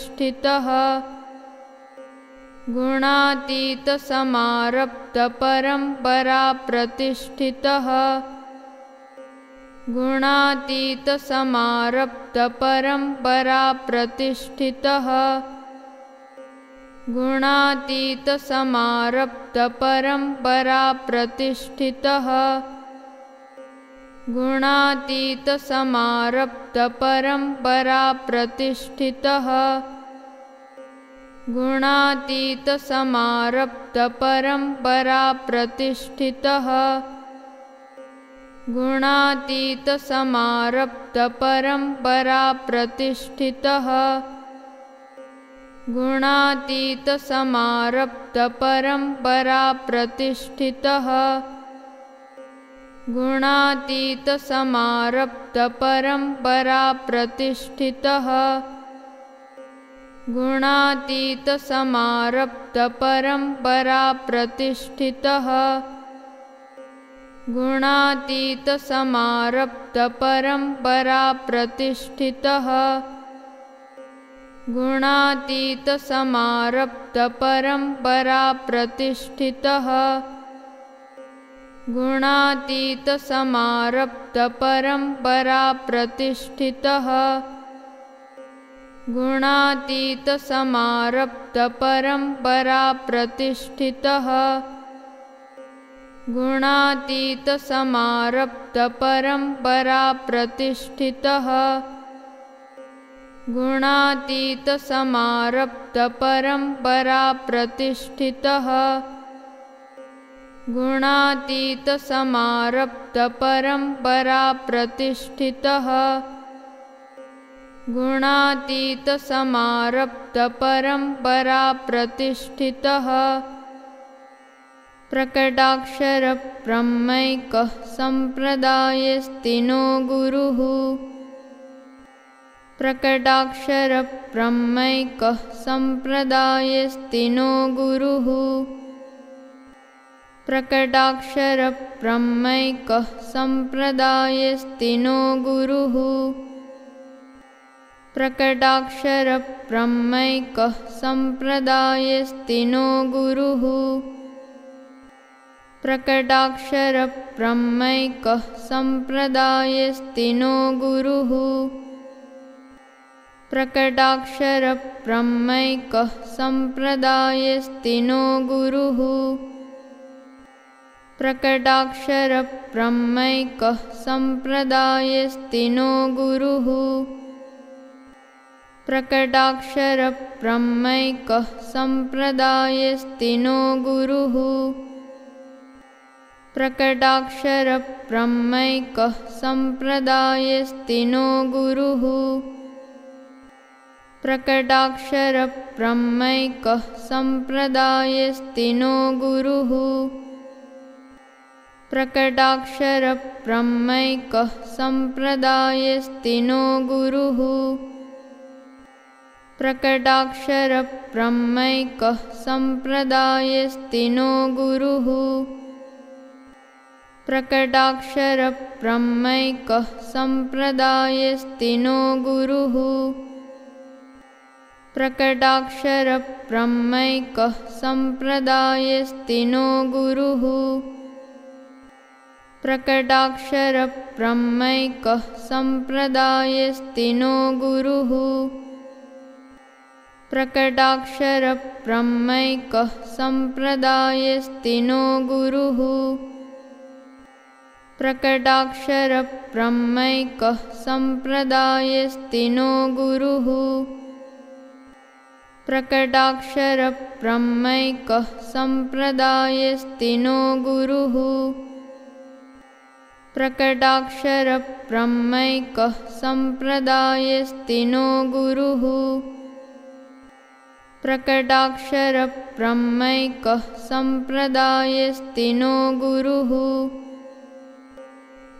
ष्ठितः गुणातीतसमारभपरं वरा प्रतिष्ठितः ष्ठितः गुणातीतसमारभपरं वरा प्रतिष्ठितः ष्ठितः गुणातीतसमारभपरं वरा प्रतिष्ठितः ष्ठितः गुणातीतसमारभपरं वरा प्रतिष्ठितः ष्ठितः गुणातीतसमारभपरं वरा प्रतिष्ठितः प्रकटाक्षरब्रह्मैकः सम्प्रदायस्तिनो गुरुः। प्रकटाक्षरब्रह्मैकः सम्प्रदायस्तिनो गुरुः। प्रकटाक्षरब्रह्मैकः सम्प्रदायस्तिनो गुरुः। प्रकटाक्षरब्रह्मैकः संप्रदायस्तिनो गुरुः। प्रकटाक्षरब्रह्मैकः सम्प्रदायस्तिनो गुरुः। प्रकटाक्षरब्रह्मैकः सम्प्रदायस्तिनो गुरुः। प्रकटाक्षरब्रह्मैकः सम्प्रदायस्तिनो गुरुः। प्रकटाक्षरब्रह्मैकः संप्रदायस्तिनो गुरुः। प्रकटाक्षरब्रह्मैकः सम्प्रदायस्ति नो गुरुः। प्रकटाक्षरब्रह्मैकः सम्प्रदायस्ति नो गुरुः। प्रकटाक्षरब्रह्मैकः सम्प्रदायस्ति नो गुरुः। प्रकटाक्षरब्रह्मैकः सम्प्रदायस्ति नो गुरुः प्रकटाक्षरब्रह्मैकः सम्प्रदायस्ति नो गुरुः। प्रकटाक्षरब्रह्मैकः सम्प्रदायस्ति नो गुरुः। प्रकटाक्षरब्रह्मैकः सम्प्रदायस्ति नो गुरुः। प्रकटाक्षरब्रह्मैकः सम्प्रदायस्ति नो गुरुः प्रकटाक्षरब्रह्मैकः सम्प्रदायस्तिनो गुरुः। प्रकटाक्षरब्रह्मैकः सम्प्रदायस्तिनो गुरुः। प्रकटाक्षरब्रह्मैकः सम्प्रदायस्तिनो गुरुः। प्रकटाक्षरब्रह्मैकः संप्रदायस्तिनो गुरुः।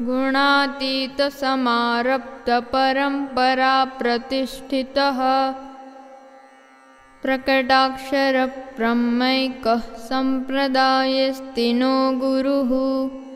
गुणातीतसमारब्धपरम्पराप्रतिष्ठितः। प्रकटाक्षरब्रह्मैकः सम्प्रदायस्ति नो गुरुः